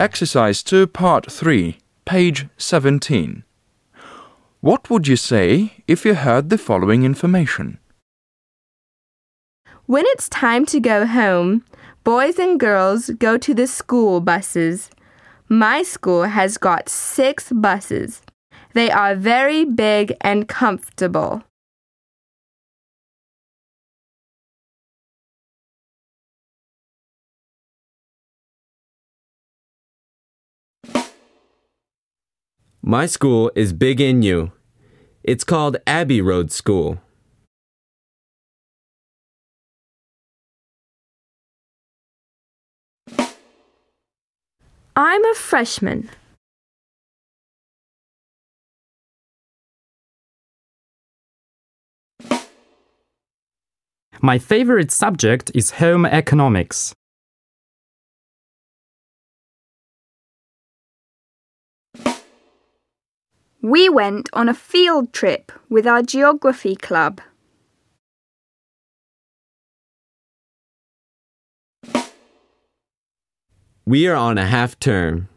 Exercise 2, Part 3, page 17. What would you say if you heard the following information? When it's time to go home, boys and girls go to the school buses. My school has got six buses. They are very big and comfortable. My school is big in you. It's called Abbey Road School. I'm a freshman. My favorite subject is home economics. We went on a field trip with our geography club. We are on a half term.